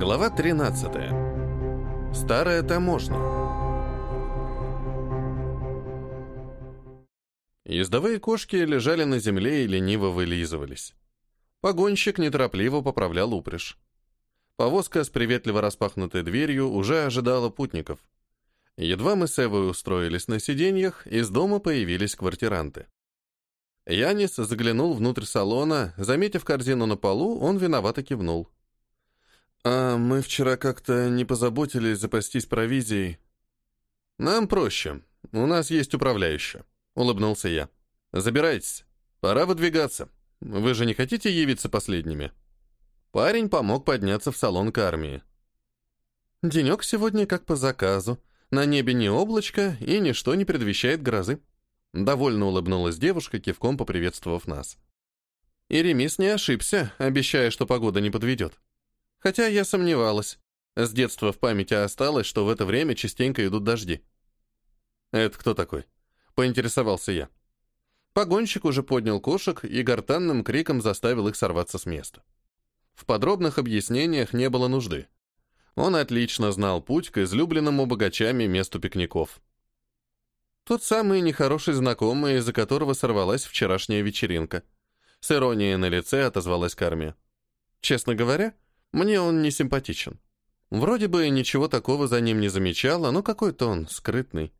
Глава 13. Старая таможня. Ездовые кошки лежали на земле и лениво вылизывались. Погонщик неторопливо поправлял упряжь. Повозка с приветливо распахнутой дверью уже ожидала путников. Едва мы с Эвой устроились на сиденьях, из дома появились квартиранты. Янис заглянул внутрь салона, заметив корзину на полу, он виновато кивнул. «А мы вчера как-то не позаботились запастись провизией». «Нам проще. У нас есть управляющая», — улыбнулся я. «Забирайтесь. Пора выдвигаться. Вы же не хотите явиться последними?» Парень помог подняться в салон к армии. «Денек сегодня как по заказу. На небе не облачко, и ничто не предвещает грозы». Довольно улыбнулась девушка, кивком поприветствовав нас. И не ошибся, обещая, что погода не подведет. Хотя я сомневалась. С детства в памяти осталось, что в это время частенько идут дожди. «Это кто такой?» — поинтересовался я. Погонщик уже поднял кошек и гортанным криком заставил их сорваться с места. В подробных объяснениях не было нужды. Он отлично знал путь к излюбленному богачами месту пикников. Тот самый нехороший знакомый, из-за которого сорвалась вчерашняя вечеринка. С иронией на лице отозвалась Карми. Честно говоря, мне он не симпатичен. Вроде бы ничего такого за ним не замечала, но какой-то он скрытный.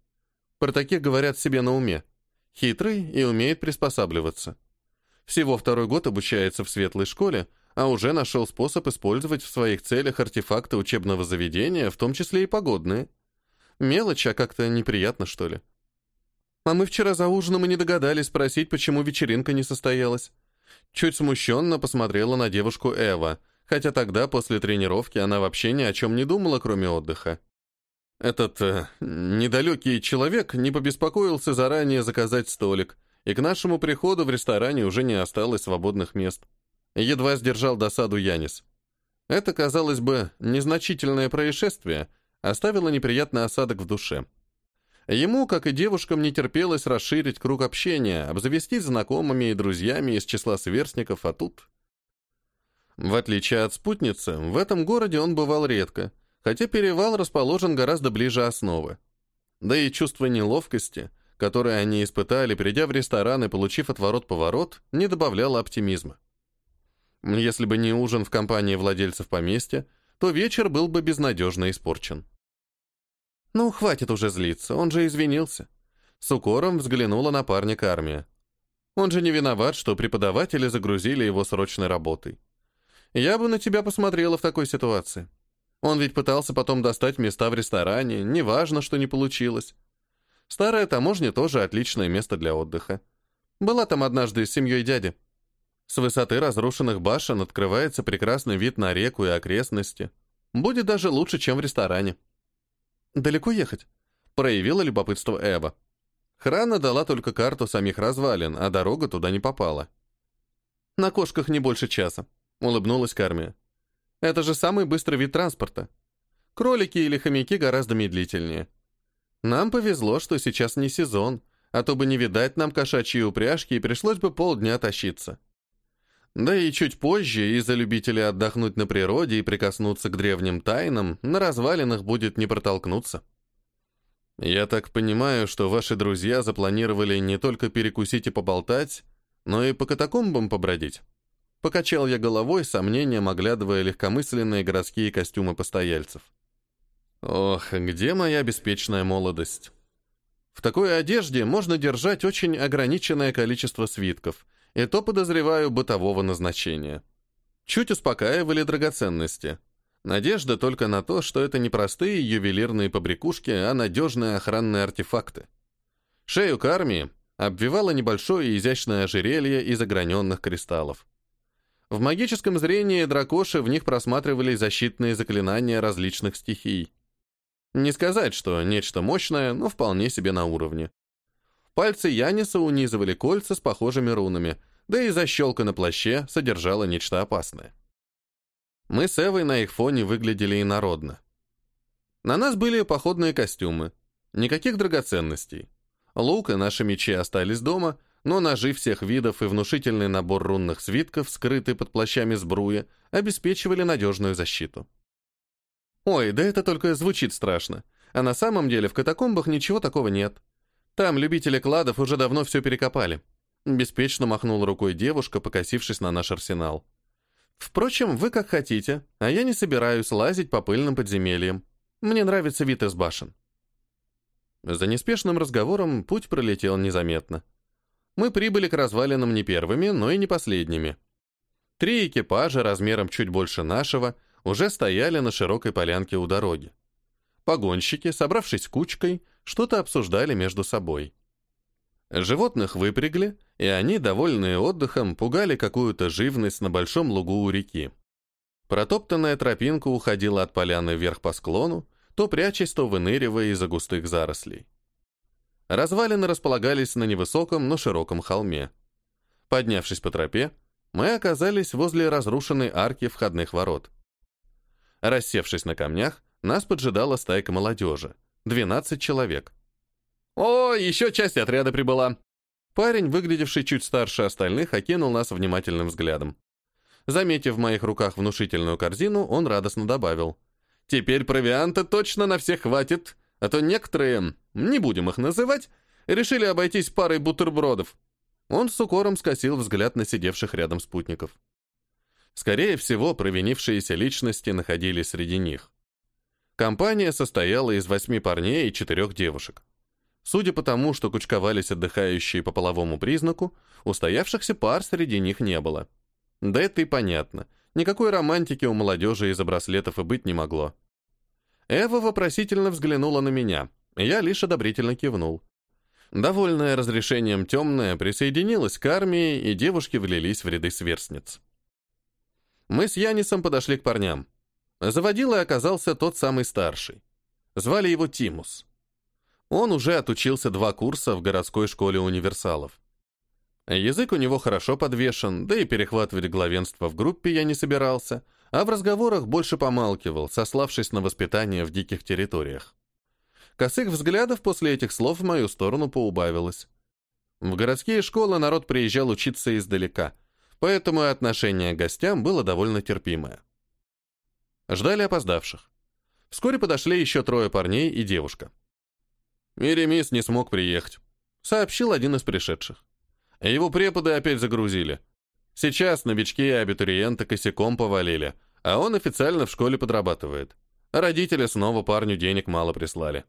Про таких говорят себе на уме. Хитрый и умеет приспосабливаться. Всего второй год обучается в светлой школе, а уже нашел способ использовать в своих целях артефакты учебного заведения, в том числе и погодные. Мелочь, а как-то неприятно, что ли. А мы вчера за ужином и не догадались спросить, почему вечеринка не состоялась. Чуть смущенно посмотрела на девушку Эва — хотя тогда, после тренировки, она вообще ни о чем не думала, кроме отдыха. Этот э, недалекий человек не побеспокоился заранее заказать столик, и к нашему приходу в ресторане уже не осталось свободных мест. Едва сдержал досаду Янис. Это, казалось бы, незначительное происшествие, оставило неприятный осадок в душе. Ему, как и девушкам, не терпелось расширить круг общения, обзавестись знакомыми и друзьями из числа сверстников, а тут... В отличие от спутницы, в этом городе он бывал редко, хотя перевал расположен гораздо ближе основы. Да и чувство неловкости, которое они испытали, придя в ресторан и получив отворот-поворот, не добавляло оптимизма. Если бы не ужин в компании владельцев поместья, то вечер был бы безнадежно испорчен. «Ну, хватит уже злиться, он же извинился». С укором взглянула напарник армия. Он же не виноват, что преподаватели загрузили его срочной работой. Я бы на тебя посмотрела в такой ситуации. Он ведь пытался потом достать места в ресторане, неважно, что не получилось. Старая таможня тоже отличное место для отдыха. Была там однажды с семьей дяди. С высоты разрушенных башен открывается прекрасный вид на реку и окрестности. Будет даже лучше, чем в ресторане. «Далеко ехать?» — проявила любопытство Эва. Храна дала только карту самих развалин, а дорога туда не попала. «На кошках не больше часа», улыбнулась Карми. Это же самый быстрый вид транспорта. Кролики или хомяки гораздо медлительнее. Нам повезло, что сейчас не сезон, а то бы не видать нам кошачьи упряжки и пришлось бы полдня тащиться. Да и чуть позже, из-за любителей отдохнуть на природе и прикоснуться к древним тайнам, на развалинах будет не протолкнуться. Я так понимаю, что ваши друзья запланировали не только перекусить и поболтать, но и по катакомбам побродить. Покачал я головой, сомнением оглядывая легкомысленные городские костюмы постояльцев. Ох, где моя беспечная молодость? В такой одежде можно держать очень ограниченное количество свитков, и то, подозреваю, бытового назначения. Чуть успокаивали драгоценности. Надежда только на то, что это не простые ювелирные побрякушки, а надежные охранные артефакты. Шею кармии обвивало небольшое изящное ожерелье из ограненных кристаллов. В магическом зрении дракоши в них просматривались защитные заклинания различных стихий. Не сказать, что нечто мощное, но вполне себе на уровне. Пальцы Яниса унизывали кольца с похожими рунами, да и защелка на плаще содержала нечто опасное. Мы с Эвой на их фоне выглядели инородно. На нас были походные костюмы, никаких драгоценностей. Лук и наши мечи остались дома — но ножи всех видов и внушительный набор рунных свитков, скрытый под плащами сбруя, обеспечивали надежную защиту. Ой, да это только звучит страшно. А на самом деле в катакомбах ничего такого нет. Там любители кладов уже давно все перекопали. Беспечно махнула рукой девушка, покосившись на наш арсенал. Впрочем, вы как хотите, а я не собираюсь лазить по пыльным подземельям. Мне нравится вид из башен. За неспешным разговором путь пролетел незаметно. Мы прибыли к развалинам не первыми, но и не последними. Три экипажа размером чуть больше нашего уже стояли на широкой полянке у дороги. Погонщики, собравшись кучкой, что-то обсуждали между собой. Животных выпрягли, и они, довольные отдыхом, пугали какую-то живность на большом лугу у реки. Протоптанная тропинка уходила от поляны вверх по склону, то прячась, то выныривая из-за густых зарослей. Развалины располагались на невысоком, но широком холме. Поднявшись по тропе, мы оказались возле разрушенной арки входных ворот. Рассевшись на камнях, нас поджидала стайка молодежи. 12 человек. «О, еще часть отряда прибыла!» Парень, выглядевший чуть старше остальных, окинул нас внимательным взглядом. Заметив в моих руках внушительную корзину, он радостно добавил. «Теперь провианта точно на всех хватит, а то некоторые, не будем их называть, решили обойтись парой бутербродов». Он с укором скосил взгляд на сидевших рядом спутников. Скорее всего, провинившиеся личности находились среди них. Компания состояла из восьми парней и четырех девушек. Судя по тому, что кучковались отдыхающие по половому признаку, устоявшихся пар среди них не было. Да это и понятно. Никакой романтики у молодежи из-за браслетов и быть не могло. Эва вопросительно взглянула на меня. Я лишь одобрительно кивнул. Довольная разрешением темная присоединилась к армии, и девушки влились в ряды сверстниц. Мы с Янисом подошли к парням. Заводилой оказался тот самый старший. Звали его Тимус. Он уже отучился два курса в городской школе универсалов. Язык у него хорошо подвешен, да и перехватывать главенство в группе я не собирался, а в разговорах больше помалкивал, сославшись на воспитание в диких территориях. Косых взглядов после этих слов в мою сторону поубавилось. В городские школы народ приезжал учиться издалека, поэтому отношение к гостям было довольно терпимое. Ждали опоздавших. Вскоре подошли еще трое парней и девушка. Иремис не смог приехать, сообщил один из пришедших. Его преподы опять загрузили. Сейчас новички и абитуриенты косяком повалили, а он официально в школе подрабатывает. Родители снова парню денег мало прислали.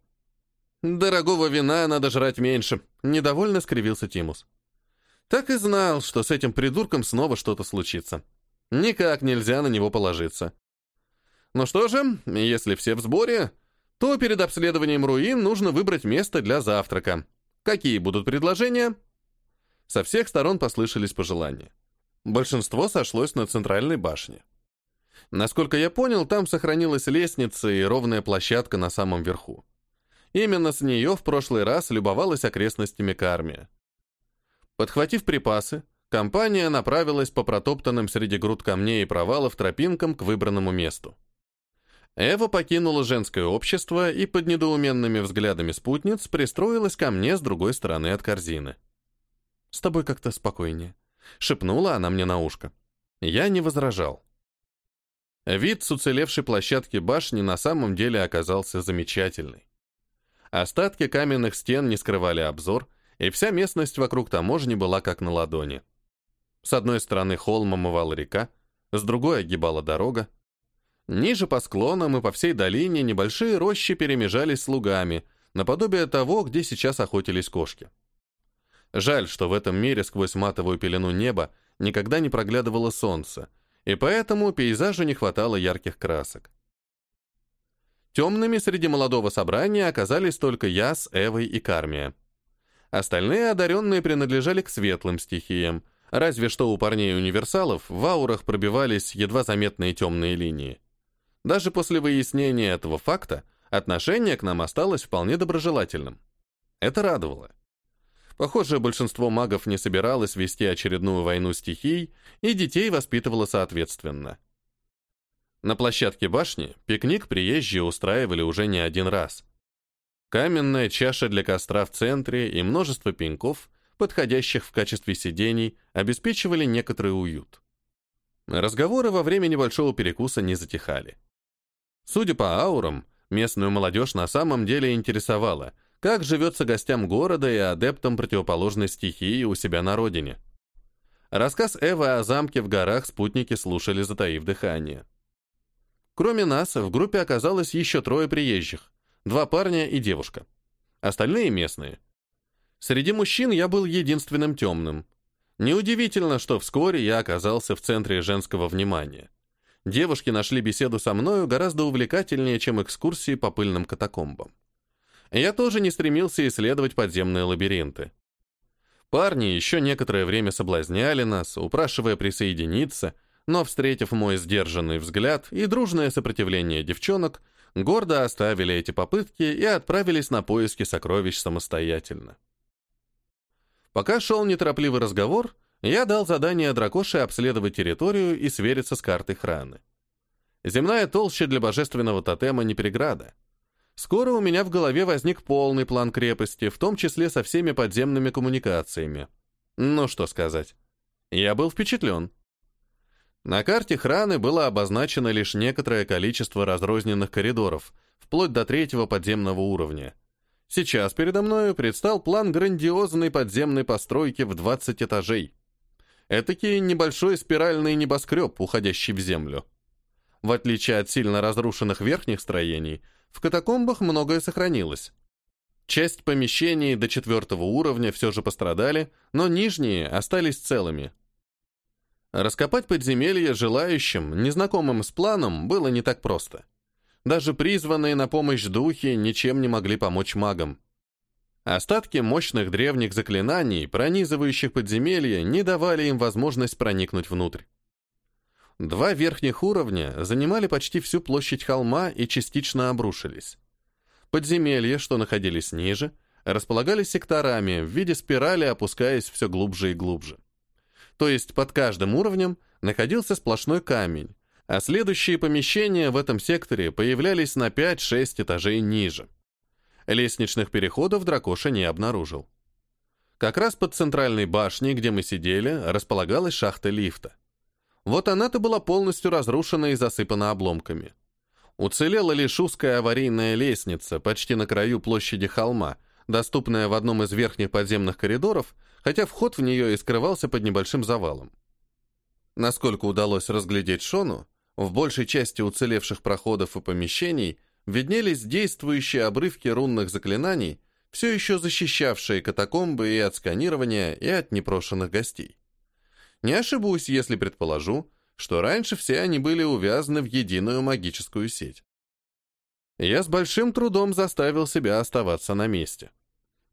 «Дорогого вина надо жрать меньше», — недовольно скривился Тимус. Так и знал, что с этим придурком снова что-то случится. Никак нельзя на него положиться. Ну что же, если все в сборе, то перед обследованием руин нужно выбрать место для завтрака. Какие будут предложения? Со всех сторон послышались пожелания. Большинство сошлось на центральной башне. Насколько я понял, там сохранилась лестница и ровная площадка на самом верху. Именно с нее в прошлый раз любовалась окрестностями Кармия. Подхватив припасы, компания направилась по протоптанным среди груд камней и провалов тропинкам к выбранному месту. Эва покинула женское общество и под недоуменными взглядами спутниц пристроилась ко мне с другой стороны от корзины. «С тобой как-то спокойнее», — шепнула она мне на ушко. Я не возражал. Вид с уцелевшей площадки башни на самом деле оказался замечательный. Остатки каменных стен не скрывали обзор, и вся местность вокруг таможни была как на ладони. С одной стороны холм омывала река, с другой огибала дорога, Ниже по склонам и по всей долине небольшие рощи перемежались с лугами, наподобие того, где сейчас охотились кошки. Жаль, что в этом мире сквозь матовую пелену неба никогда не проглядывало солнце, и поэтому пейзажу не хватало ярких красок. Темными среди молодого собрания оказались только я с Эвой и Кармия. Остальные одаренные принадлежали к светлым стихиям, разве что у парней-универсалов в аурах пробивались едва заметные темные линии. Даже после выяснения этого факта отношение к нам осталось вполне доброжелательным. Это радовало. Похоже, большинство магов не собиралось вести очередную войну стихий, и детей воспитывало соответственно. На площадке башни пикник приезжие устраивали уже не один раз. Каменная чаша для костра в центре и множество пеньков, подходящих в качестве сидений, обеспечивали некоторый уют. Разговоры во время небольшого перекуса не затихали. Судя по аурам, местную молодежь на самом деле интересовало, как живется гостям города и адептам противоположной стихии у себя на родине. Рассказ Эвы о замке в горах спутники слушали, затаив дыхание. Кроме нас, в группе оказалось еще трое приезжих, два парня и девушка. Остальные местные. Среди мужчин я был единственным темным. Неудивительно, что вскоре я оказался в центре женского внимания. Девушки нашли беседу со мною гораздо увлекательнее, чем экскурсии по пыльным катакомбам. Я тоже не стремился исследовать подземные лабиринты. Парни еще некоторое время соблазняли нас, упрашивая присоединиться, но, встретив мой сдержанный взгляд и дружное сопротивление девчонок, гордо оставили эти попытки и отправились на поиски сокровищ самостоятельно. Пока шел неторопливый разговор, я дал задание Дракоше обследовать территорию и свериться с картой храны. Земная толща для божественного тотема не преграда. Скоро у меня в голове возник полный план крепости, в том числе со всеми подземными коммуникациями. Ну что сказать. Я был впечатлен. На карте храны было обозначено лишь некоторое количество разрозненных коридоров, вплоть до третьего подземного уровня. Сейчас передо мною предстал план грандиозной подземной постройки в 20 этажей. Этакий небольшой спиральный небоскреб, уходящий в землю. В отличие от сильно разрушенных верхних строений, в катакомбах многое сохранилось. Часть помещений до четвертого уровня все же пострадали, но нижние остались целыми. Раскопать подземелье желающим, незнакомым с планом, было не так просто. Даже призванные на помощь духи ничем не могли помочь магам. Остатки мощных древних заклинаний, пронизывающих подземелья, не давали им возможность проникнуть внутрь. Два верхних уровня занимали почти всю площадь холма и частично обрушились. Подземелья, что находились ниже, располагались секторами в виде спирали, опускаясь все глубже и глубже. То есть под каждым уровнем находился сплошной камень, а следующие помещения в этом секторе появлялись на 5-6 этажей ниже. Лестничных переходов Дракоша не обнаружил. Как раз под центральной башней, где мы сидели, располагалась шахта лифта. Вот она-то была полностью разрушена и засыпана обломками. Уцелела лишь узкая аварийная лестница почти на краю площади холма, доступная в одном из верхних подземных коридоров, хотя вход в нее и скрывался под небольшим завалом. Насколько удалось разглядеть Шону, в большей части уцелевших проходов и помещений – виднелись действующие обрывки рунных заклинаний, все еще защищавшие катакомбы и от сканирования, и от непрошенных гостей. Не ошибусь, если предположу, что раньше все они были увязаны в единую магическую сеть. Я с большим трудом заставил себя оставаться на месте.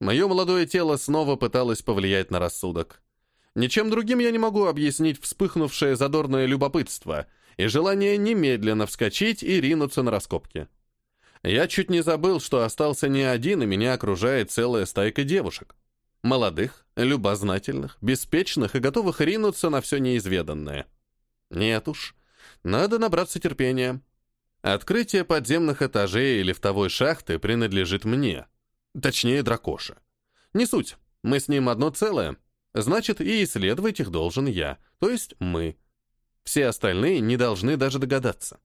Мое молодое тело снова пыталось повлиять на рассудок. Ничем другим я не могу объяснить вспыхнувшее задорное любопытство и желание немедленно вскочить и ринуться на раскопки. Я чуть не забыл, что остался не один, и меня окружает целая стайка девушек. Молодых, любознательных, беспечных и готовых ринуться на все неизведанное. Нет уж, надо набраться терпения. Открытие подземных этажей и лифтовой шахты принадлежит мне. Точнее, дракоша. Не суть, мы с ним одно целое. Значит, и исследовать их должен я, то есть мы. Все остальные не должны даже догадаться.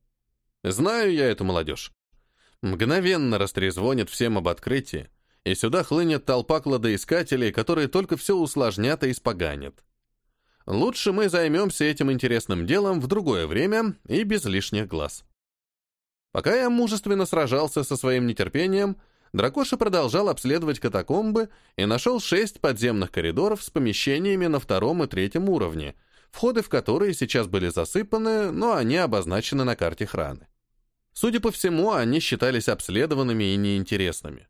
Знаю я эту молодежь. Мгновенно растрезвонит всем об открытии, и сюда хлынет толпа кладоискателей, которые только все усложнят и испоганят. Лучше мы займемся этим интересным делом в другое время и без лишних глаз. Пока я мужественно сражался со своим нетерпением, Дракоша продолжал обследовать катакомбы и нашел шесть подземных коридоров с помещениями на втором и третьем уровне, входы в которые сейчас были засыпаны, но они обозначены на карте храны. Судя по всему, они считались обследованными и неинтересными.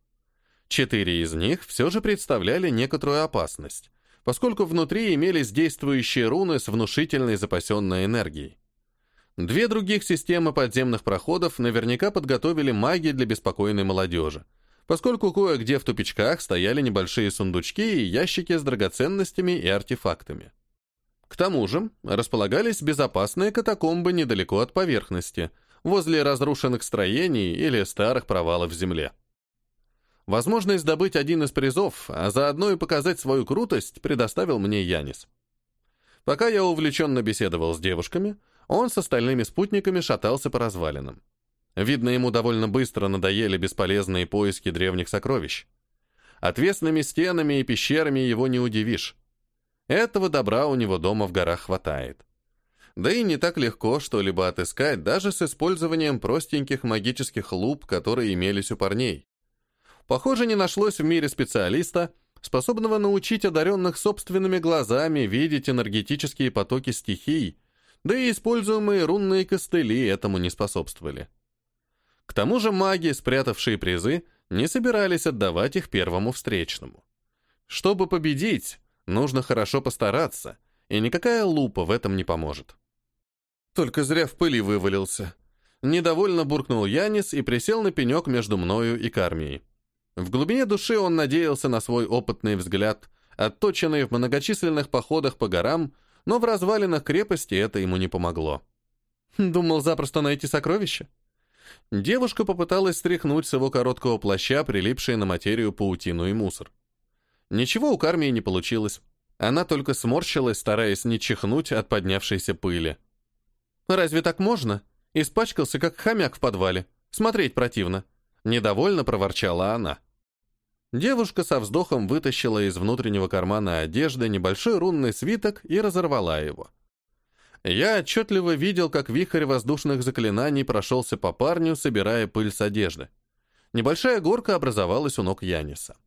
Четыре из них все же представляли некоторую опасность, поскольку внутри имелись действующие руны с внушительной запасенной энергией. Две других системы подземных проходов наверняка подготовили маги для беспокойной молодежи, поскольку кое-где в тупичках стояли небольшие сундучки и ящики с драгоценностями и артефактами. К тому же располагались безопасные катакомбы недалеко от поверхности – возле разрушенных строений или старых провалов в земле. Возможность добыть один из призов, а заодно и показать свою крутость, предоставил мне Янис. Пока я увлеченно беседовал с девушками, он с остальными спутниками шатался по развалинам. Видно, ему довольно быстро надоели бесполезные поиски древних сокровищ. Отвесными стенами и пещерами его не удивишь. Этого добра у него дома в горах хватает. Да и не так легко что-либо отыскать даже с использованием простеньких магических луп, которые имелись у парней. Похоже, не нашлось в мире специалиста, способного научить одаренных собственными глазами видеть энергетические потоки стихий, да и используемые рунные костыли этому не способствовали. К тому же маги, спрятавшие призы, не собирались отдавать их первому встречному. Чтобы победить, нужно хорошо постараться, и никакая лупа в этом не поможет. Только зря в пыли вывалился. Недовольно буркнул Янис и присел на пенек между мною и Кармией. В глубине души он надеялся на свой опытный взгляд, отточенный в многочисленных походах по горам, но в развалинах крепости это ему не помогло. Думал запросто найти сокровища? Девушка попыталась стряхнуть с его короткого плаща прилипшие на материю паутину и мусор. Ничего у Кармии не получилось. Она только сморщилась, стараясь не чихнуть от поднявшейся пыли. «Разве так можно?» Испачкался, как хомяк в подвале. Смотреть противно. Недовольно проворчала она. Девушка со вздохом вытащила из внутреннего кармана одежды небольшой рунный свиток и разорвала его. Я отчетливо видел, как вихрь воздушных заклинаний прошелся по парню, собирая пыль с одежды. Небольшая горка образовалась у ног Яниса.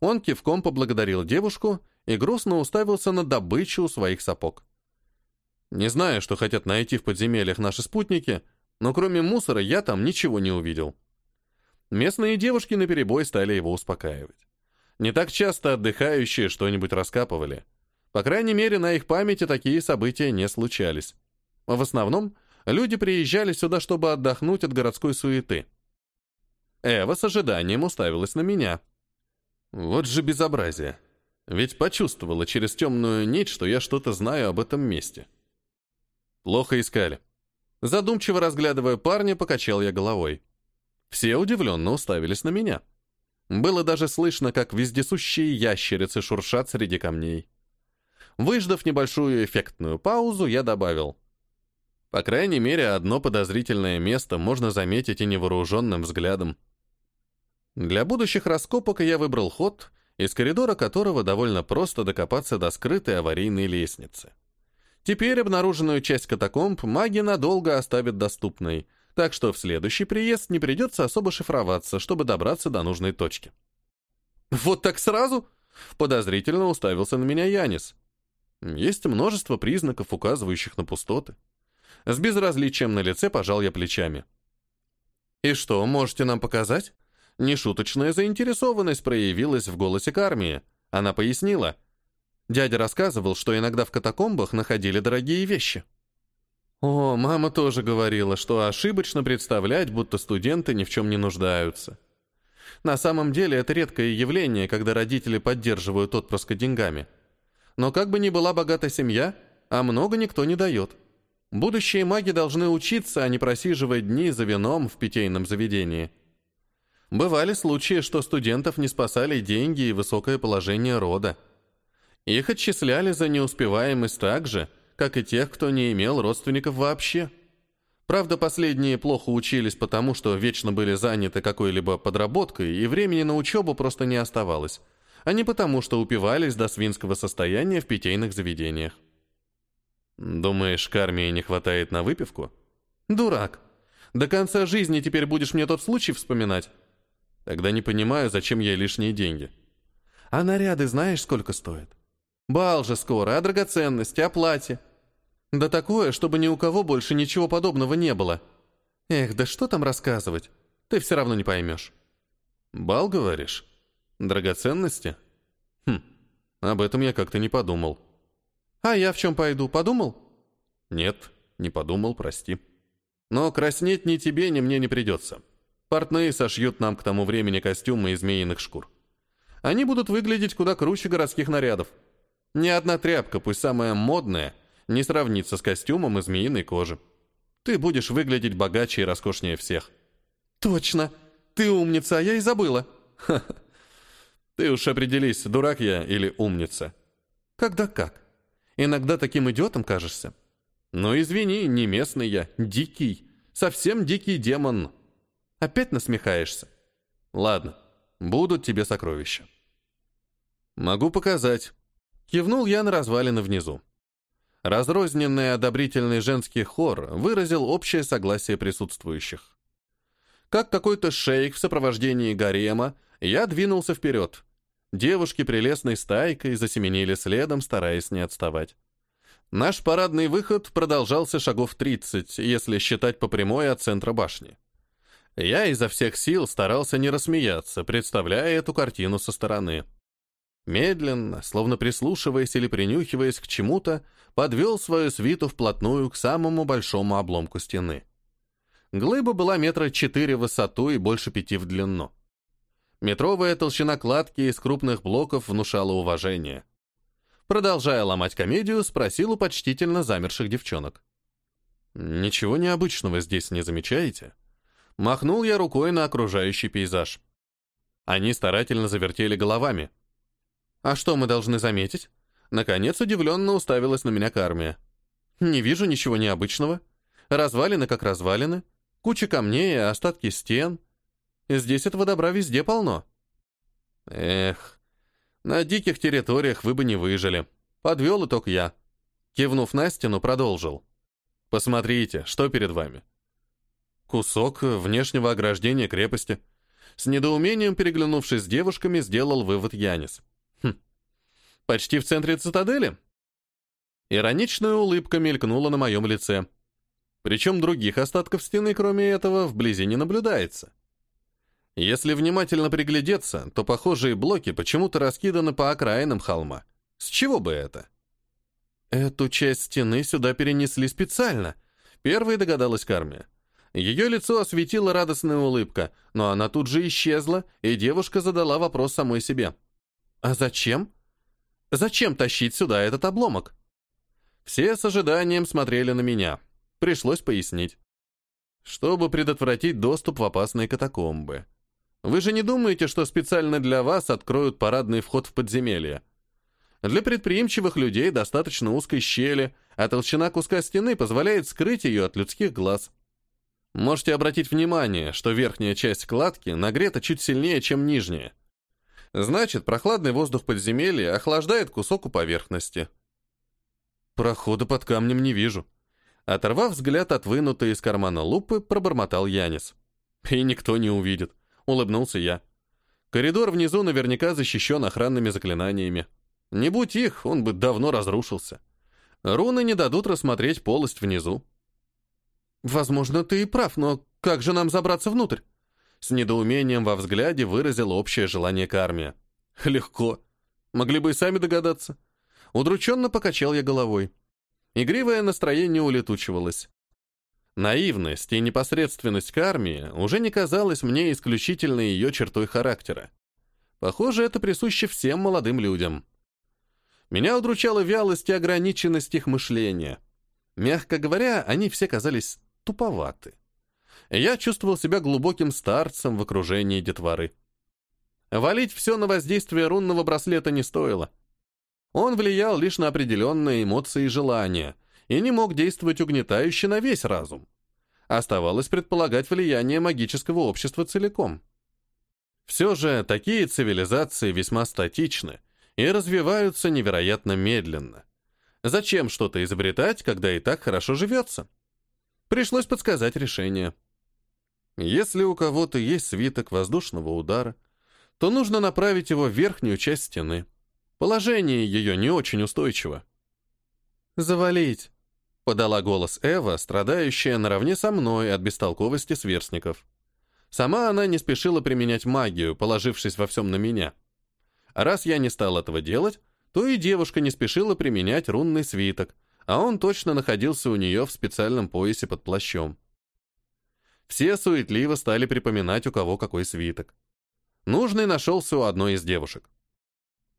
Он кивком поблагодарил девушку и грустно уставился на добычу у своих сапог. Не знаю, что хотят найти в подземельях наши спутники, но кроме мусора я там ничего не увидел. Местные девушки наперебой стали его успокаивать. Не так часто отдыхающие что-нибудь раскапывали. По крайней мере, на их памяти такие события не случались. В основном, люди приезжали сюда, чтобы отдохнуть от городской суеты. Эва с ожиданием уставилась на меня. Вот же безобразие. Ведь почувствовала через темную нить, что я что-то знаю об этом месте. Плохо искали. Задумчиво разглядывая парня, покачал я головой. Все удивленно уставились на меня. Было даже слышно, как вездесущие ящерицы шуршат среди камней. Выждав небольшую эффектную паузу, я добавил. По крайней мере, одно подозрительное место можно заметить и невооруженным взглядом. Для будущих раскопок я выбрал ход, из коридора которого довольно просто докопаться до скрытой аварийной лестницы. Теперь обнаруженную часть катакомб маги надолго оставят доступной, так что в следующий приезд не придется особо шифроваться, чтобы добраться до нужной точки. «Вот так сразу?» — подозрительно уставился на меня Янис. Есть множество признаков, указывающих на пустоты. С безразличием на лице пожал я плечами. «И что, можете нам показать?» Нешуточная заинтересованность проявилась в голосе Кармии. Она пояснила. Дядя рассказывал, что иногда в катакомбах находили дорогие вещи. О, мама тоже говорила, что ошибочно представлять, будто студенты ни в чем не нуждаются. На самом деле это редкое явление, когда родители поддерживают отпрыска деньгами. Но как бы ни была богата семья, а много никто не дает. Будущие маги должны учиться, а не просиживать дни за вином в питейном заведении. Бывали случаи, что студентов не спасали деньги и высокое положение рода. Их отчисляли за неуспеваемость так же, как и тех, кто не имел родственников вообще. Правда, последние плохо учились потому, что вечно были заняты какой-либо подработкой, и времени на учебу просто не оставалось а не потому, что упивались до свинского состояния в питейных заведениях. Думаешь, кармии не хватает на выпивку? Дурак. До конца жизни теперь будешь мне тот случай вспоминать? Тогда не понимаю, зачем ей лишние деньги. А наряды знаешь, сколько стоят? Бал же скоро, а драгоценности, а платье? Да такое, чтобы ни у кого больше ничего подобного не было. Эх, да что там рассказывать? Ты все равно не поймешь. Бал, говоришь? Драгоценности? Хм, об этом я как-то не подумал. А я в чем пойду, подумал? Нет, не подумал, прости. Но краснеть ни тебе, ни мне не придется. Портные сошьют нам к тому времени костюмы из змеиных шкур. Они будут выглядеть куда круче городских нарядов. Ни одна тряпка, пусть самая модная, не сравнится с костюмом из змеиной кожи. Ты будешь выглядеть богаче и роскошнее всех. Точно! Ты умница, а я и забыла. Ха-ха. Ты уж определись, дурак я или умница. Когда как. Иногда таким идиотом кажешься. Но извини, не местный я, дикий, Совсем дикий демон. Опять насмехаешься? Ладно, будут тебе сокровища. Могу показать. Кивнул я на развалины внизу. Разрозненный одобрительный женский хор выразил общее согласие присутствующих. Как какой-то шейх в сопровождении гарема, я двинулся вперед. Девушки прелестной стайкой засеменили следом, стараясь не отставать. Наш парадный выход продолжался шагов 30, если считать по прямой от центра башни. Я изо всех сил старался не рассмеяться, представляя эту картину со стороны. Медленно, словно прислушиваясь или принюхиваясь к чему-то, подвел свою свиту вплотную к самому большому обломку стены. Глыба была метра четыре в высоту и больше пяти в длину. Метровая толщина кладки из крупных блоков внушала уважение. Продолжая ломать комедию, спросил у почтительно замерших девчонок. «Ничего необычного здесь не замечаете?» Махнул я рукой на окружающий пейзаж. Они старательно завертели головами. «А что мы должны заметить?» Наконец удивленно уставилась на меня Кармия. «Не вижу ничего необычного. Развалины как развалины. Куча камней и остатки стен. Здесь этого добра везде полно». «Эх, на диких территориях вы бы не выжили. Подвел итог я. Кивнув на стену, продолжил. Посмотрите, что перед вами. Кусок внешнего ограждения крепости. С недоумением переглянувшись с девушками, сделал вывод Янис. Почти в центре цитадели? Ироничная улыбка мелькнула на моем лице. Причем других остатков стены, кроме этого, вблизи не наблюдается. Если внимательно приглядеться, то похожие блоки почему-то раскиданы по окраинам холма. С чего бы это? Эту часть стены сюда перенесли специально. Первой догадалась Кармия. Ее лицо осветила радостная улыбка, но она тут же исчезла, и девушка задала вопрос самой себе. «А зачем? Зачем тащить сюда этот обломок?» Все с ожиданием смотрели на меня. Пришлось пояснить. Чтобы предотвратить доступ в опасные катакомбы. Вы же не думаете, что специально для вас откроют парадный вход в подземелье? Для предприимчивых людей достаточно узкой щели, а толщина куска стены позволяет скрыть ее от людских глаз. Можете обратить внимание, что верхняя часть кладки нагрета чуть сильнее, чем нижняя. Значит, прохладный воздух подземелья охлаждает кусок у поверхности. Прохода под камнем не вижу. Оторвав взгляд от вынутой из кармана лупы, пробормотал Янис. И никто не увидит. — улыбнулся я. «Коридор внизу наверняка защищен охранными заклинаниями. Не будь их, он бы давно разрушился. Руны не дадут рассмотреть полость внизу». «Возможно, ты и прав, но как же нам забраться внутрь?» С недоумением во взгляде выразил общее желание Кармия. «Легко. Могли бы и сами догадаться». Удрученно покачал я головой. Игривое настроение улетучивалось. Наивность и непосредственность к уже не казалась мне исключительно ее чертой характера. Похоже, это присуще всем молодым людям. Меня удручала вялость и ограниченность их мышления. Мягко говоря, они все казались туповаты. Я чувствовал себя глубоким старцем в окружении детворы. Валить все на воздействие рунного браслета не стоило. Он влиял лишь на определенные эмоции и желания, и не мог действовать угнетающе на весь разум. Оставалось предполагать влияние магического общества целиком. Все же такие цивилизации весьма статичны и развиваются невероятно медленно. Зачем что-то изобретать, когда и так хорошо живется? Пришлось подсказать решение. Если у кого-то есть свиток воздушного удара, то нужно направить его в верхнюю часть стены. Положение ее не очень устойчиво. «Завалить», — подала голос Эва, страдающая наравне со мной от бестолковости сверстников. Сама она не спешила применять магию, положившись во всем на меня. раз я не стал этого делать, то и девушка не спешила применять рунный свиток, а он точно находился у нее в специальном поясе под плащом. Все суетливо стали припоминать, у кого какой свиток. Нужный нашелся у одной из девушек.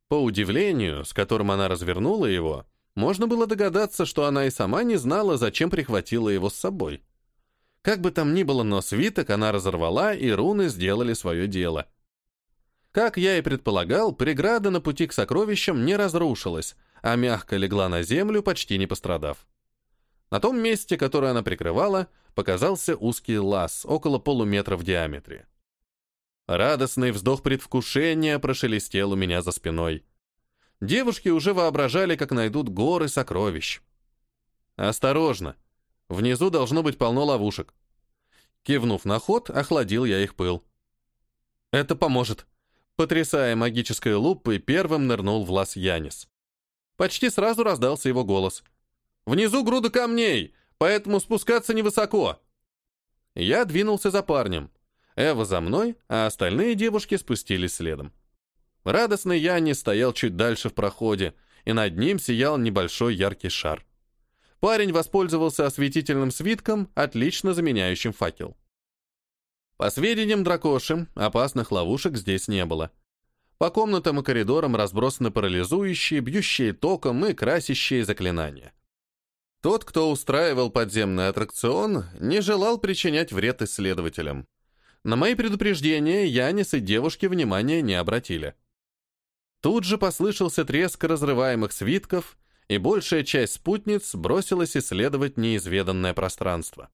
По удивлению, с которым она развернула его, можно было догадаться, что она и сама не знала, зачем прихватила его с собой. Как бы там ни было, но свиток она разорвала, и руны сделали свое дело. Как я и предполагал, преграда на пути к сокровищам не разрушилась, а мягко легла на землю, почти не пострадав. На том месте, которое она прикрывала, показался узкий лаз, около полуметра в диаметре. Радостный вздох предвкушения прошелестел у меня за спиной. Девушки уже воображали, как найдут горы сокровищ. «Осторожно! Внизу должно быть полно ловушек». Кивнув на ход, охладил я их пыл. «Это поможет», Потрясая магической лупой, первым нырнул в лаз Янис. Почти сразу раздался его голос. «Внизу груда камней, поэтому спускаться невысоко!» Я двинулся за парнем. Эва за мной, а остальные девушки спустились следом. Радостный Янис стоял чуть дальше в проходе, и над ним сиял небольшой яркий шар. Парень воспользовался осветительным свитком, отлично заменяющим факел. По сведениям Дракоши, опасных ловушек здесь не было. По комнатам и коридорам разбросаны парализующие, бьющие током и красящие заклинания. Тот, кто устраивал подземный аттракцион, не желал причинять вред исследователям. На мои предупреждения Янис и девушки внимания не обратили. Тут же послышался треск разрываемых свитков, и большая часть спутниц бросилась исследовать неизведанное пространство.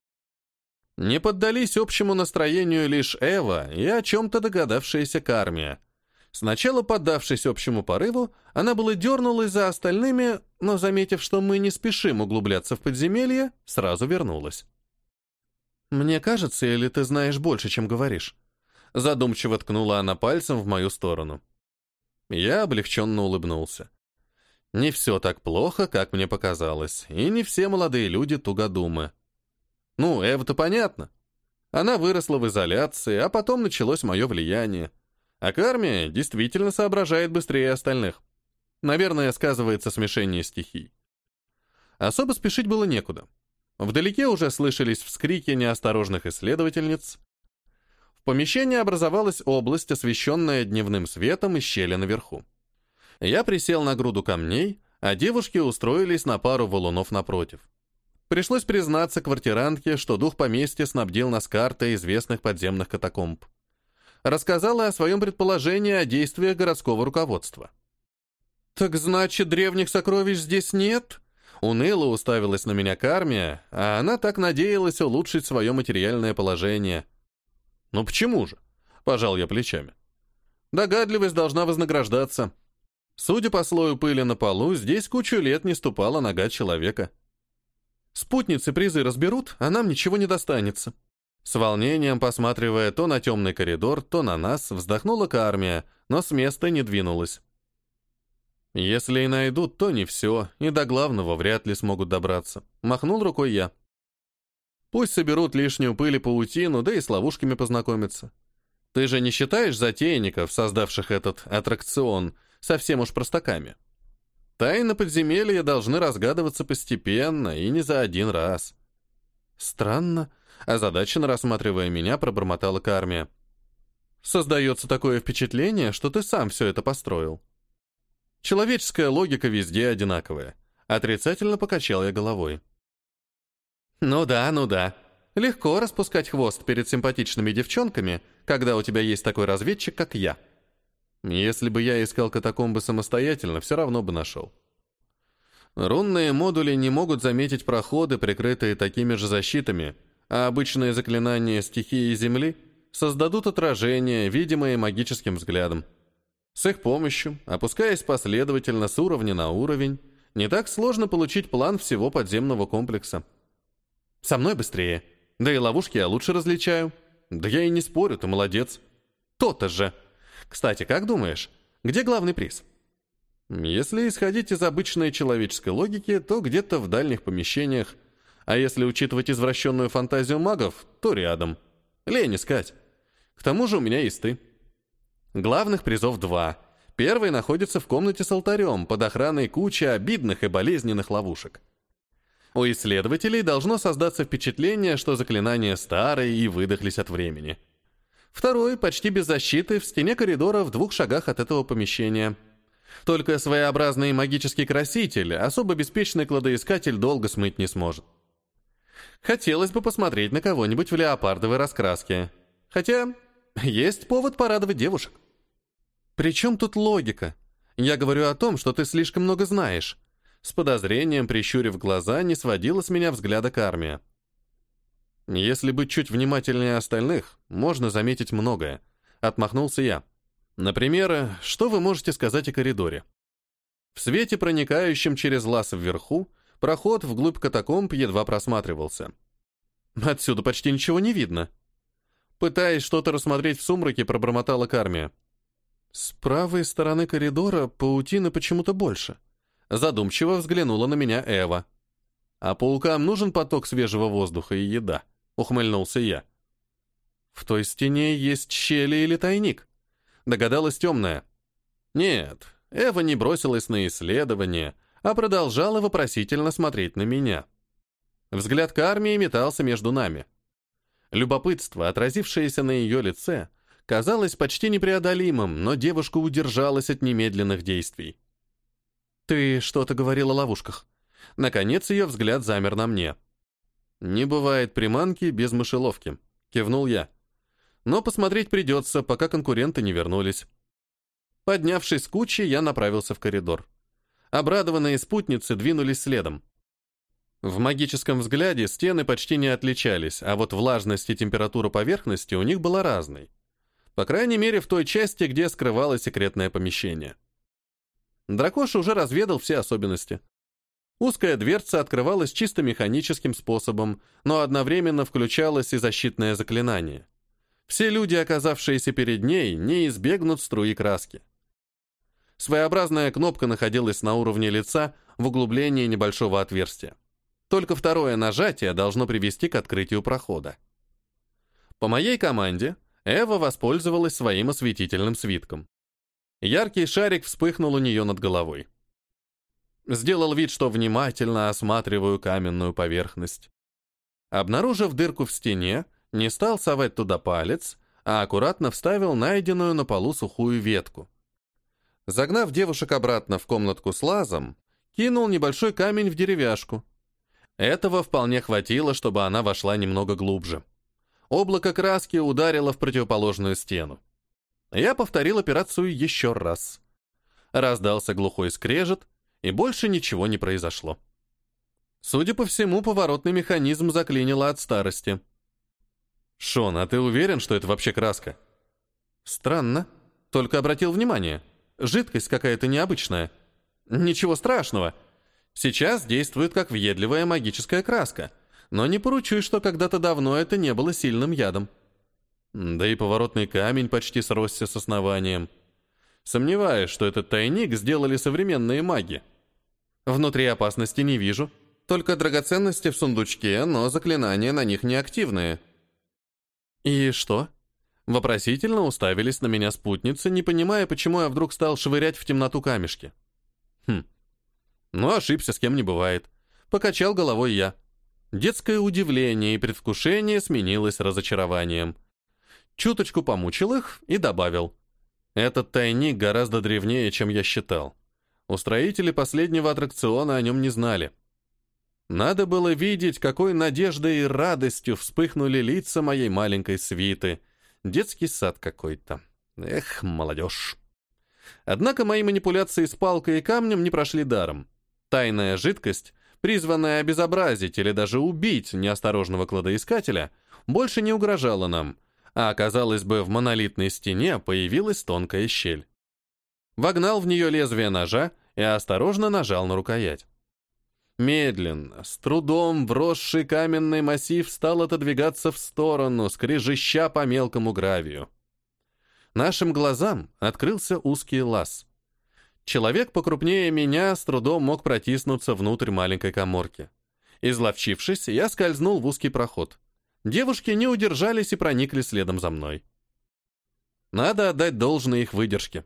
Не поддались общему настроению лишь Эва и о чем-то догадавшаяся Кармия. Сначала, поддавшись общему порыву, она была дернулась за остальными, но, заметив, что мы не спешим углубляться в подземелье, сразу вернулась. «Мне кажется, или ты знаешь больше, чем говоришь?» Задумчиво ткнула она пальцем в мою сторону. Я облегченно улыбнулся. Не все так плохо, как мне показалось, и не все молодые люди тугодумы. Ну, Эва-то понятно. Она выросла в изоляции, а потом началось мое влияние. А Кармия действительно соображает быстрее остальных. Наверное, сказывается смешение стихий. Особо спешить было некуда. Вдалеке уже слышались вскрики неосторожных исследовательниц. В помещении образовалась область, освещенная дневным светом и щели наверху. Я присел на груду камней, а девушки устроились на пару валунов напротив. Пришлось признаться квартирантке, что дух поместья снабдил нас картой известных подземных катакомб. Рассказала о своем предположении о действиях городского руководства. «Так значит, древних сокровищ здесь нет?» Уныло уставилась на меня Кармия, а она так надеялась улучшить свое материальное положение. «Ну почему же?» — пожал я плечами. «Догадливость должна вознаграждаться. Судя по слою пыли на полу, здесь кучу лет не ступала нога человека». Спутницы призы разберут, а нам ничего не достанется. С волнением, посматривая то на темный коридор, то на нас, вздохнула Кармия, но с места не двинулась. Если и найдут, то не все, и до главного вряд ли смогут добраться. Махнул рукой я. Пусть соберут лишнюю пыль и паутину, да и с ловушками познакомятся. Ты же не считаешь затейников, создавших этот аттракцион, совсем уж простаками? Тайны подземелья должны разгадываться постепенно и не за один раз. Странно, озадаченно рассматривая меня, пробормотала Кармия. Создается такое впечатление, что ты сам все это построил. Человеческая логика везде одинаковая. Отрицательно покачал я головой. Ну да, ну да. Легко распускать хвост перед симпатичными девчонками, когда у тебя есть такой разведчик, как я. Если бы я искал катакомбы самостоятельно, все равно бы нашел. Рунные модули не могут заметить проходы, прикрытые такими же защитами, а обычные заклинания стихии Земли создадут отражение, видимое магическим взглядом. С их помощью, опускаясь последовательно с уровня на уровень, не так сложно получить план всего подземного комплекса. Со мной быстрее. Да и ловушки я лучше различаю. Да я и не спорю, ты молодец. То-то же. Кстати, как думаешь, где главный приз? Если исходить из обычной человеческой логики, то где-то в дальних помещениях, а если учитывать извращенную фантазию магов, то рядом. Лень искать. К тому же у меня есть ты. Главных призов два. Первый находится в комнате с алтарем, под охраной кучи обидных и болезненных ловушек. У исследователей должно создаться впечатление, что заклинания старые и выдохлись от времени. Второй, почти без защиты, в стене коридора в двух шагах от этого помещения. Только своеобразный магический краситель, особо беспечный кладоискатель долго смыть не сможет. Хотелось бы посмотреть на кого-нибудь в леопардовой раскраске. Хотя есть повод порадовать девушек. Причем тут логика? Я говорю о том, что ты слишком много знаешь. С подозрением, прищурив глаза, не сводила с меня взгляда Кармия. Если быть чуть внимательнее остальных, можно заметить многое. Отмахнулся я. Например, что вы можете сказать о коридоре? В свете, проникающем через лаз вверху, проход вглубь катакомб едва просматривался. Отсюда почти ничего не видно. Пытаясь что-то рассмотреть в сумраке, пробормотала Кармия. С правой стороны коридора паутины почему-то больше. Задумчиво взглянула на меня Эва. А паукам нужен поток свежего воздуха и еда, ухмыльнулся я. В той стене есть щели или тайник. Догадалась темная. Нет, Эва не бросилась на исследование, а продолжала вопросительно смотреть на меня. Взгляд Кармии метался между нами. Любопытство, отразившееся на ее лице, казалось почти непреодолимым, но девушка удержалась от немедленных действий. «Ты что-то говорил о ловушках?» Наконец ее взгляд замер на мне. «Не бывает приманки без мышеловки», — кивнул я. «Но посмотреть придется, пока конкуренты не вернулись». Поднявшись с кучи, я направился в коридор. Обрадованные спутницы двинулись следом. В магическом взгляде стены почти не отличались, а вот влажность и температура поверхности у них была разной. По крайней мере, в той части, где скрывалось секретное помещение. Дракоша уже разведал все особенности. Узкая дверца открывалась чисто механическим способом, но одновременно включалось и защитное заклинание. Все люди, оказавшиеся перед ней, не избегнут струи краски. Своеобразная кнопка находилась на уровне лица в углублении небольшого отверстия. Только второе нажатие должно привести к открытию прохода. По моей команде Эва воспользовалась своим осветительным свитком. Яркий шарик вспыхнул у нее над головой. Сделал вид, что внимательно осматриваю каменную поверхность. Обнаружив дырку в стене, не стал совать туда палец, а аккуратно вставил найденную на полу сухую ветку. Загнав девушек обратно в комнатку с лазом, кинул небольшой камень в деревяшку, этого вполне хватило, чтобы она вошла немного глубже. Облако краски ударило в противоположную стену. Я повторил операцию еще раз. Раздался глухой скрежет, и больше ничего не произошло. Судя по всему, поворотный механизм заклинило от старости. «Шон, а ты уверен, что это вообще краска?» «Странно. Только обратил внимание. Жидкость какая-то необычная. Ничего страшного. Сейчас действует как въедливая магическая краска, но не поручусь, что когда-то давно это не было сильным ядом. Да и поворотный камень почти сросся с основанием. Сомневаюсь, что этот тайник сделали современные маги. Внутри опасности не вижу, только драгоценности в сундучке, но заклинания на них неактивные. И что? Вопросительно уставились на меня спутницы, не понимая, почему я вдруг стал швырять в темноту камешки. Хм, но ошибся, с кем не бывает. Покачал головой я. Детское удивление и предвкушение сменилось разочарованием. Чуточку помучил их и добавил. Этот тайник гораздо древнее, чем я считал. Устроители последнего аттракциона о нем не знали. Надо было видеть, какой надеждой и радостью вспыхнули лица моей маленькой свиты. Детский сад какой-то. Эх, молодежь. Однако мои манипуляции с палкой и камнем не прошли даром. Тайная жидкость, призванная обезобразить или даже убить неосторожного кладоискателя, больше не угрожала нам, а, казалось бы, в монолитной стене появилась тонкая щель. Вогнал в нее лезвие ножа и осторожно нажал на рукоять. Медленно, с трудом вросший каменный массив стал отодвигаться в сторону, скрежеща по мелкому гравию. Нашим глазам открылся узкий лаз. Человек покрупнее меня с трудом мог протиснуться внутрь маленькой коморки. Изловчившись, я скользнул в узкий проход. Девушки не удержались и проникли следом за мной. Надо отдать должное их выдержке.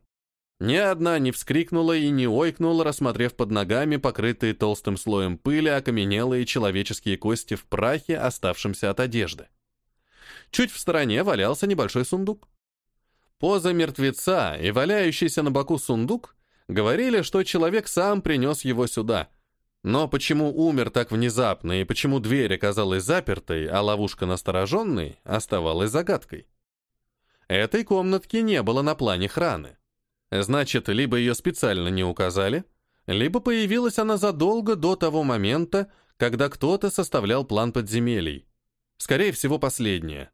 Ни одна не вскрикнула и не ойкнула, рассмотрев под ногами покрытые толстым слоем пыли окаменелые человеческие кости в прахе, оставшемся от одежды. Чуть в стороне валялся небольшой сундук. Поза мертвеца и валяющийся на боку сундук Говорили, что человек сам принес его сюда. Но почему умер так внезапно и почему дверь оказалась запертой, а ловушка настороженной, оставалась загадкой. Этой комнатки не было на плане храны. Значит, либо ее специально не указали, либо появилась она задолго до того момента, когда кто-то составлял план подземелий. Скорее всего, последнее.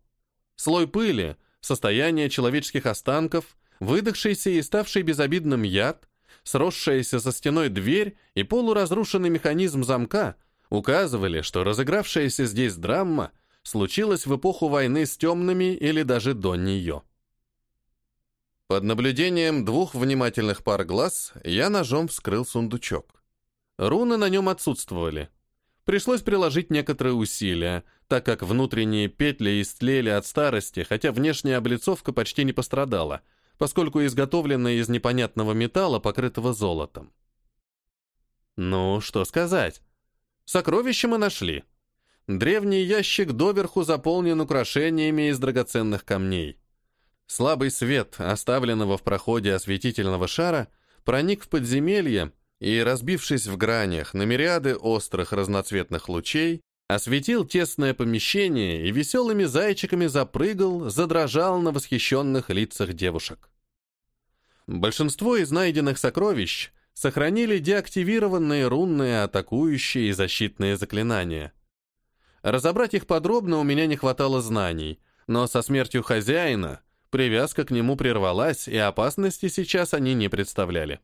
Слой пыли, состояние человеческих останков, выдохшийся и ставший безобидным яд, сросшаяся со стеной дверь и полуразрушенный механизм замка указывали, что разыгравшаяся здесь драма случилась в эпоху войны с темными или даже до нее. Под наблюдением двух внимательных пар глаз я ножом вскрыл сундучок. Руны на нем отсутствовали. Пришлось приложить некоторые усилия, так как внутренние петли истлели от старости, хотя внешняя облицовка почти не пострадала, поскольку изготовлена из непонятного металла, покрытого золотом. Ну, что сказать. Сокровища мы нашли. Древний ящик доверху заполнен украшениями из драгоценных камней. Слабый свет, оставленного в проходе осветительного шара, проник в подземелье и, разбившись в гранях на мириады острых разноцветных лучей, осветил тесное помещение и веселыми зайчиками запрыгал, задрожал на восхищенных лицах девушек. Большинство из найденных сокровищ сохранили деактивированные рунные атакующие и защитные заклинания. Разобрать их подробно у меня не хватало знаний, но со смертью хозяина привязка к нему прервалась, и опасности сейчас они не представляли.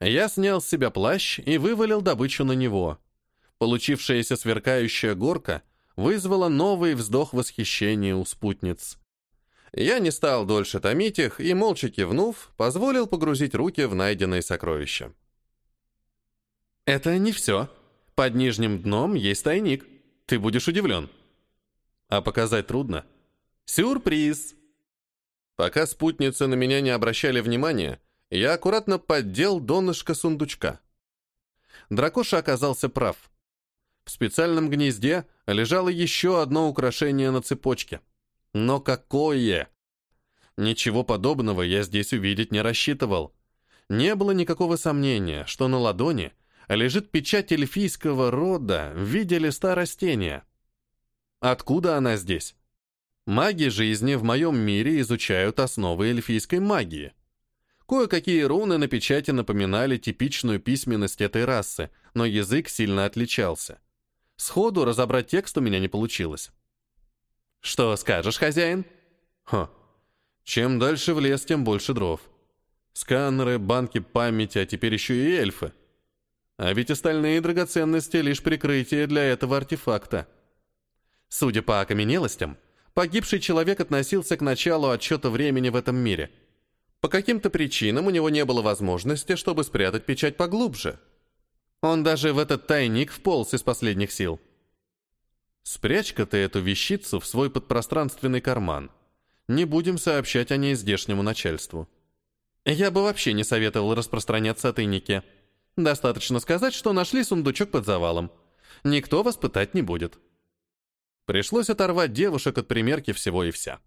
Я снял с себя плащ и вывалил добычу на него. Получившаяся сверкающая горка вызвала новый вздох восхищения у спутниц. Я не стал дольше томить их и, молча кивнув, позволил погрузить руки в найденные сокровища. «Это не все. Под нижним дном есть тайник. Ты будешь удивлен». «А показать трудно?» «Сюрприз!» Пока спутницы на меня не обращали внимания, я аккуратно поддел донышко сундучка. Дракоша оказался прав. В специальном гнезде лежало еще одно украшение на цепочке. Но какое? Ничего подобного я здесь увидеть не рассчитывал. Не было никакого сомнения, что на ладони лежит печать эльфийского рода в виде листа растения. Откуда она здесь? Маги жизни в моем мире изучают основы эльфийской магии. Кое-какие руны на печати напоминали типичную письменность этой расы, но язык сильно отличался. Сходу разобрать текст у меня не получилось. «Что скажешь, хозяин?» «Хо. Чем дальше в лес, тем больше дров. Сканеры, банки памяти, а теперь еще и эльфы. А ведь остальные драгоценности — лишь прикрытие для этого артефакта. Судя по окаменелостям, погибший человек относился к началу отсчета времени в этом мире. По каким-то причинам у него не было возможности, чтобы спрятать печать поглубже. Он даже в этот тайник вполз из последних сил. Спрячь-ка ты эту вещицу в свой подпространственный карман. Не будем сообщать о ней здешнему начальству. Я бы вообще не советовал распространяться о тайнике. Достаточно сказать, что нашли сундучок под завалом. Никто вас пытать не будет. Пришлось оторвать девушек от примерки всего и вся.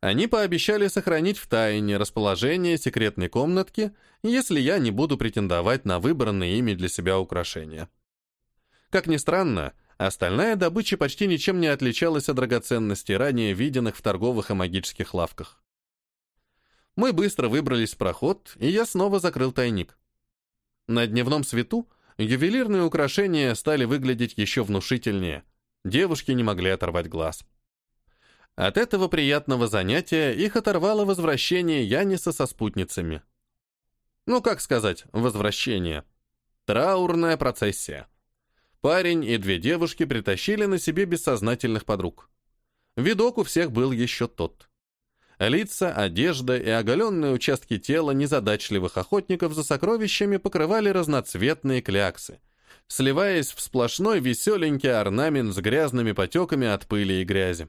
Они пообещали сохранить в тайне расположение секретной комнатки, если я не буду претендовать на выбранные ими для себя украшения. Как ни странно, остальная добыча почти ничем не отличалась от драгоценностей, ранее виденных в торговых и магических лавках. Мы быстро выбрались в проход, и я снова закрыл тайник. На дневном свету ювелирные украшения стали выглядеть еще внушительнее — Девушки не могли оторвать глаз. От этого приятного занятия их оторвало возвращение Яниса со спутницами. Ну, как сказать, возвращение. Траурная процессия. Парень и две девушки притащили на себе бессознательных подруг. Видок у всех был еще тот. Лица, одежда и оголенные участки тела незадачливых охотников за сокровищами покрывали разноцветные кляксы, сливаясь в сплошной веселенький орнамент с грязными потеками от пыли и грязи.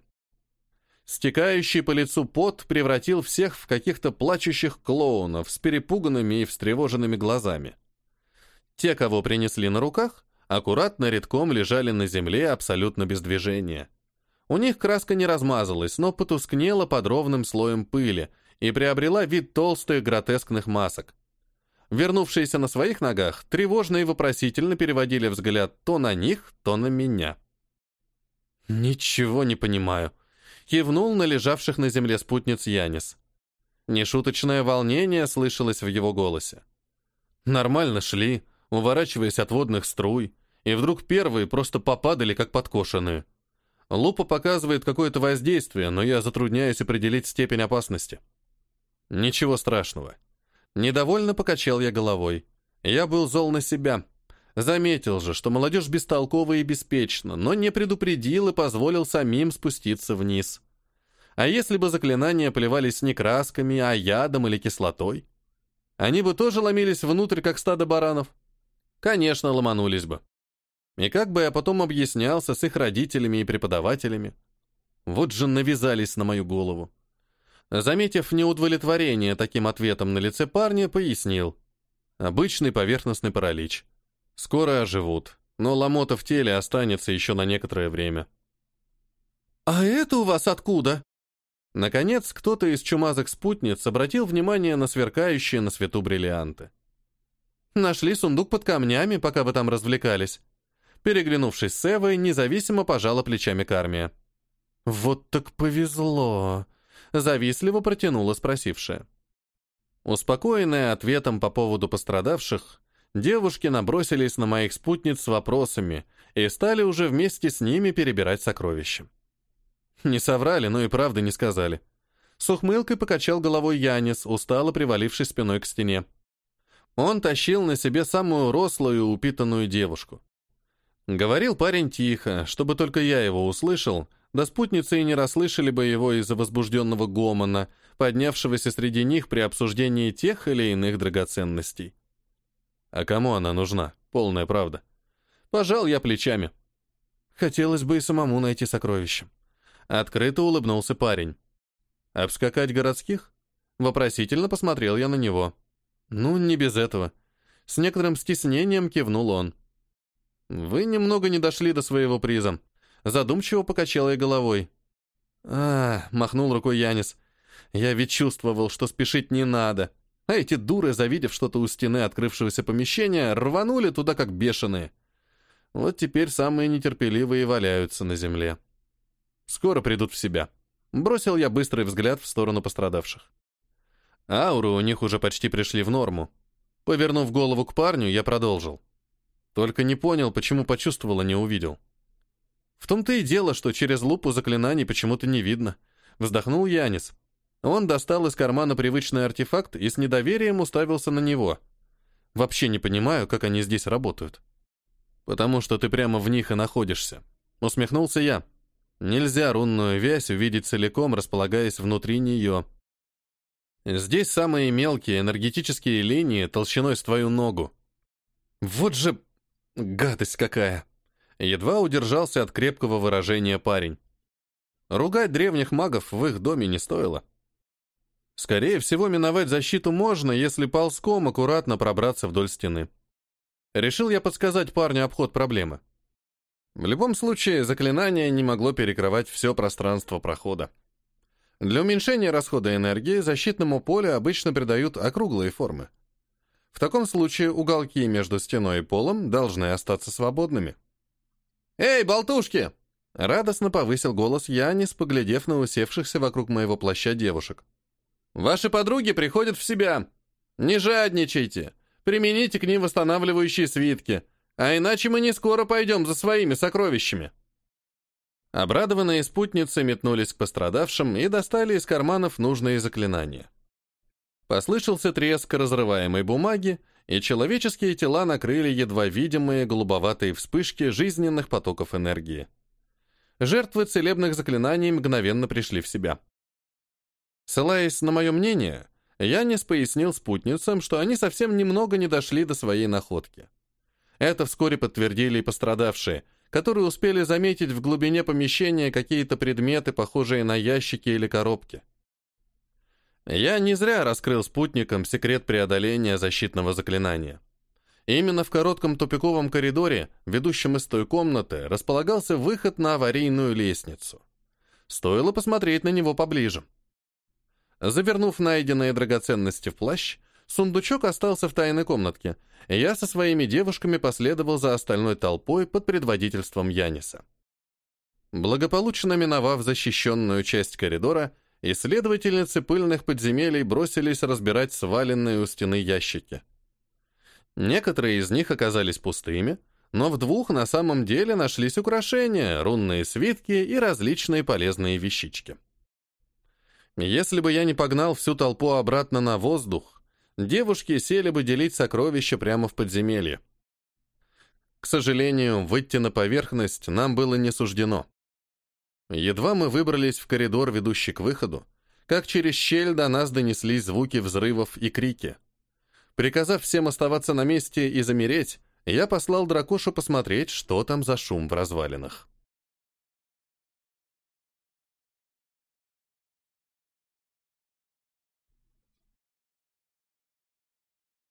Стекающий по лицу пот превратил всех в каких-то плачущих клоунов с перепуганными и встревоженными глазами. Те, кого принесли на руках, аккуратно редком лежали на земле абсолютно без движения. У них краска не размазалась, но потускнела под ровным слоем пыли и приобрела вид толстых гротескных масок. Вернувшиеся на своих ногах, тревожно и вопросительно переводили взгляд то на них, то на меня. «Ничего не понимаю», — кивнул на лежавших на земле спутниц Янис. Нешуточное волнение слышалось в его голосе. Нормально шли, уворачиваясь от водных струй, и вдруг первые просто попадали, как подкошенные. Лупа показывает какое-то воздействие, но я затрудняюсь определить степень опасности. Ничего страшного. Недовольно покачал я головой. Я был зол на себя. Заметил же, что молодежь бестолкова и беспечна, но не предупредил и позволил самим спуститься вниз. А если бы заклинания поливались не красками, а ядом или кислотой? Они бы тоже ломились внутрь, как стадо баранов? Конечно, ломанулись бы. И как бы я потом объяснялся с их родителями и преподавателями? Вот же навязались на мою голову. Заметив неудовлетворение таким ответом на лице парня, пояснил. Обычный поверхностный паралич. Скоро оживут, но ломота в теле останется еще на некоторое время. «А это у вас откуда?» Наконец, кто-то из чумазых спутниц обратил внимание на сверкающие на свету бриллианты. «Нашли сундук под камнями, пока вы там развлекались». Переглянувшись с Эвой, независимо пожала плечами Кармия. «Вот так повезло!» — завистливо протянула спросившая. Успокоенная ответом по поводу пострадавших, девушки набросились на моих спутниц с вопросами и стали уже вместе с ними перебирать сокровища. Не соврали, но и правды не сказали. С ухмылкой покачал головой Янис, устало привалившись спиной к стене. Он тащил на себе самую рослую и упитанную девушку. Говорил парень тихо, чтобы только я его услышал, да спутницы и не расслышали бы его из-за возбужденного гомона, поднявшегося среди них при обсуждении тех или иных драгоценностей. А кому она нужна? Полная правда. Пожал я плечами. Хотелось бы и самому найти сокровище. Открыто улыбнулся парень. «Обскакать городских?» Вопросительно посмотрел я на него. «Ну, не без этого». С некоторым стеснением кивнул он. «Вы немного не дошли до своего приза». Задумчиво покачал я головой. «А, — махнул рукой Янис, — я ведь чувствовал, что спешить не надо. А эти дуры, завидев что-то у стены открывшегося помещения, рванули туда как бешеные. Вот теперь самые нетерпеливые валяются на земле». Скоро придут в себя. Бросил я быстрый взгляд в сторону пострадавших. Ауры у них уже почти пришли в норму. Повернув голову к парню, я продолжил. Только не понял, почему почувствовал, а не увидел. В том-то и дело, что через лупу заклинаний почему-то не видно. Вздохнул Янис. Он достал из кармана привычный артефакт и с недоверием уставился на него. Вообще не понимаю, как они здесь работают. Потому что ты прямо в них и находишься. Усмехнулся я. Нельзя рунную вязь увидеть целиком, располагаясь внутри нее. Здесь самые мелкие энергетические линии толщиной с твою ногу. Вот же гадость какая! Едва удержался от крепкого выражения парень. Ругать древних магов в их доме не стоило. Скорее всего, миновать защиту можно, если ползком аккуратно пробраться вдоль стены. Решил я подсказать парню обход проблемы. В любом случае, заклинание не могло перекрывать все пространство прохода. Для уменьшения расхода энергии защитному полю обычно придают округлые формы. В таком случае уголки между стеной и полом должны остаться свободными. «Эй, болтушки!» Радостно повысил голос Янис, поглядев на усевшихся вокруг моего плаща девушек. «Ваши подруги приходят в себя. Не жадничайте. Примените к ним восстанавливающие свитки. А иначе мы не скоро пойдем за своими сокровищами. Обрадованные спутницы метнулись к пострадавшим и достали из карманов нужные заклинания. Послышался треск разрываемой бумаги, и человеческие тела накрыли едва видимые голубоватые вспышки жизненных потоков энергии. Жертвы целебных заклинаний мгновенно пришли в себя. Ссылаясь на мое мнение, Янис пояснил спутницам, что они совсем немного не дошли до своей находки. Это вскоре подтвердили и пострадавшие, которые успели заметить в глубине помещения какие-то предметы, похожие на ящики или коробки. Я не зря раскрыл спутникам секрет преодоления защитного заклинания. Именно в коротком тупиковом коридоре, ведущем из той комнаты, располагался выход на аварийную лестницу. Стоило посмотреть на него поближе. Завернув найденные драгоценности в плащ, сундучок остался в тайной комнатке — я со своими девушками последовал за остальной толпой под предводительством Яниса. Благополучно миновав защищенную часть коридора, исследовательницы пыльных подземелий бросились разбирать сваленные у стены ящики. Некоторые из них оказались пустыми, но в двух на самом деле нашлись украшения, рунные свитки и различные полезные вещички. Если бы я не погнал всю толпу обратно на воздух, девушки сели бы делить сокровища прямо в подземелье. К сожалению, выйти на поверхность нам было не суждено. Едва мы выбрались в коридор, ведущий к выходу, как через щель до нас донеслись звуки взрывов и крики. Приказав всем оставаться на месте и замереть, я послал дракошу посмотреть, что там за шум в развалинах.